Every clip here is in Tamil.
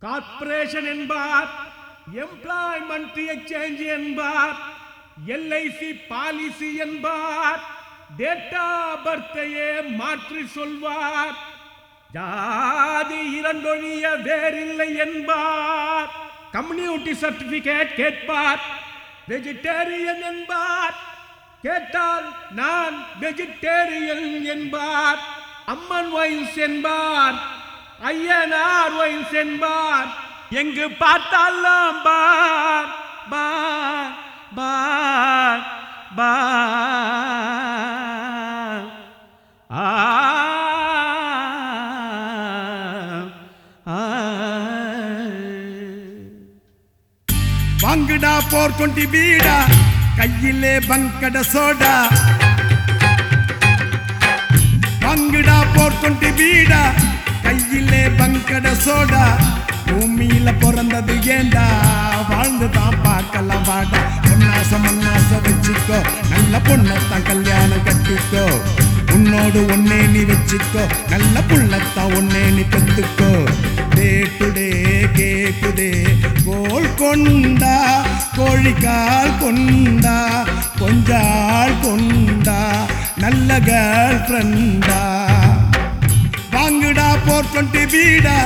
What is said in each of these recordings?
கார்ப்பரேஷன் என்பார் எம்ப்ளாய்மெண்ட் எக்ஸ்சேஞ்ச் என்பார் எல்ஐசி பாலிசி என்பார் டேட்டா பர்த்தையே மாற்றி சொல்வார். ஜாதி இரண்டொழிய வேறில்லை என்பார் கம்யூனிட்டி சர்டிபிகேட் கேட்பார். வெஜிடேரியன் என்பார் கேட்டால் நான் வெஜிடேரியன் என்பார். அம்மன் வயசு என்பார். ஐயனார் ஒயின் சென்பார். எங்கு பார்த்தாலாம் பார் பார் பார் பார். ஆ ஆ. வாங்குடா போர் கொண்டி பீடா கையிலே பங்கட சோடா. வாங்குடா போர் கொண்டி பீடா கையிலே பங்கட சோடா பூமியில பிறந்தது ஏண்டா? வாழ்ந்து தான் பார்க்கலாம் வாடா. பொன்னாச மண்ணாச வச்சுக்கோ. நல்ல பொண்ணத்தான் கல்யாணம் கட்டிக்கோ. உன்னோடு ஒன்னே நீ வச்சுக்கோ. நல்ல புள்ளத்தான் ஒன்னே நீ பெத்துக்கோ. டே டுடே கேக்குதே. கோல் கொண்டா கோழிக்கால் கொண்டா கொஞ்சால் கொண்டா நல்ல கேர்ள் ஃப்ரெண்டா. ஃபோர் டுவெண்ட்டி வீடா.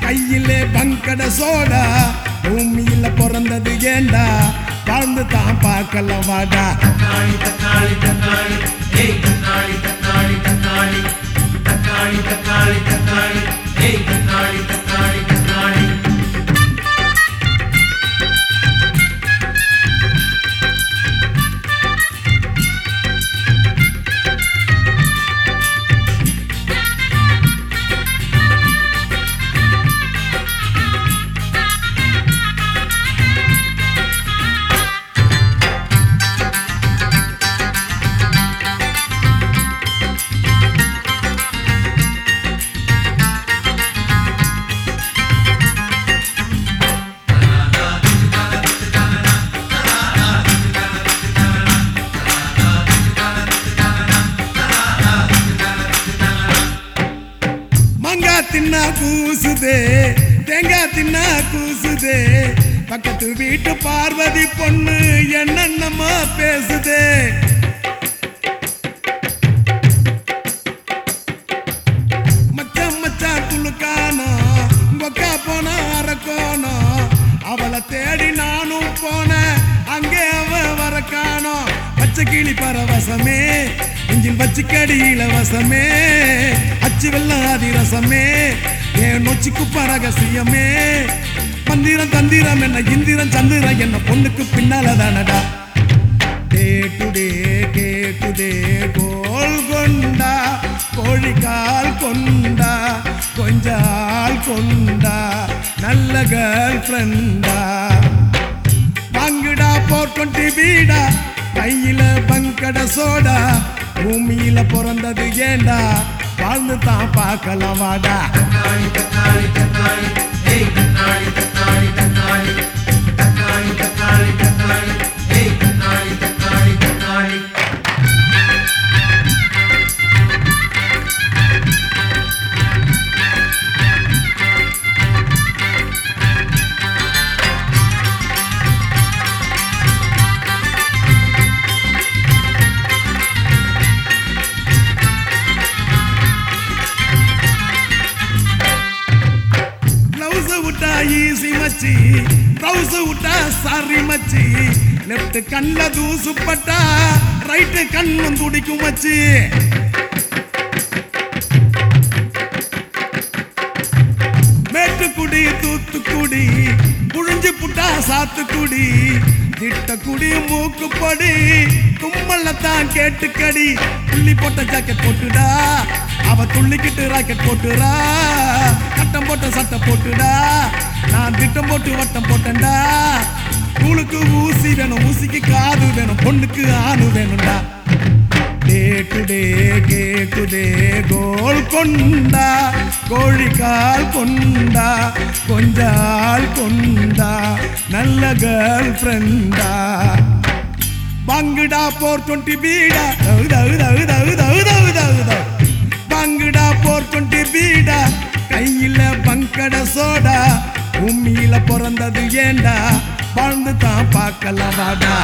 கையிலே பங்கட சோடா. பூமியில பிறந்தது ஏண்டா? வாழ்ந்து தான் பார்க்கலாம் வாடா. தக்காளி தக்காளி தக்காளி. தக்காளி தக்காளி தக்காளி. தக்காளி தக்காளி தக்காளி. தின்னா கூசுதே தேங்காய் தின்னா கூசுதே. பக்கத்து வீட்டு பார்வதி பொண்ணு என்னென்னமோ பேசுதே. மச்சான் மச்சான் துளுக்கானோ கொக்கா போனா அரக்கோனோ. அவளை தேடி நானும் போனேன் அங்கே அவ வர காணோம். பச்சை கிளி பரவசமே இஞ்சின் பச்சைக்கடி இலவசமே அச்சு வெள்ளாதி ரசமே ஏன் நொச்சிக்கு பரகசியமே? மந்திரம் தந்திரம் என்ன இந்திரம் சந்திரம் என்ன பொண்ணுக்கு பின்னால தானடா? கேட்டுடே கேட்டுடே கோல் கொண்டா கோழிக்கால் கொண்டா கொஞ்சால் கொண்டா நல்ல கேர்ள் ஃப்ரெண்டா வாங்குடா போர் டுவெண்டி பீடா கையில பங்கட சோடா பூமியில பிறந்தது ஏண்டா வாழ்ந்து தான் பார்க்கலாம் வாடா தக்காளி ஈசி மச்சி பிளவுஸ் விட்டா சாரி மச்சி லெஃப்ட் கண்ணில் தூசு பட்டா ரைட்டு கண்ணும் துடிக்கும் மச்சி. மேட்டுக்குடி தூத்துக்குடி புழிஞ்சு புட்டா சாத்துக்குடி திட்டக்குடி மூக்குப்படி தும்மல்லத்தான் கேட்டுக்கடி. புள்ளி போட்ட ஜாக்கெட் போட்டுடா. அவ துள்ளிக்கிட்டு ராக்கெட் போட்டுடா கட்டம் போட்ட சட்டை போட்டுடா. நான் திட்டம் போட்டு வட்டம் போட்டேன்டா. தூளுக்கு ஊசி வேணும் ஊசிக்கு காது வேணும் பொண்ணுக்கு ஆணு வேணும்டா. கேக்குதே கேக்குதே கோல் கொண்டா கோழிக்கால் கொண்டா கொஞ்சால் கொண்டா நல்ல கேர்ள் ஃப்ரெண்டா பங்குடா போர் டுவெண்ட்டி பீடா. தவு தவு தவு தவு தவு தவு தவு தவு. பங்குடா போர் டுவெண்ட்டி பீடா. கையில பங்கட சோடா. பிறந்தது ஏண்டா? வாழ்ந்து தான் பார்க்கலாம் வாடா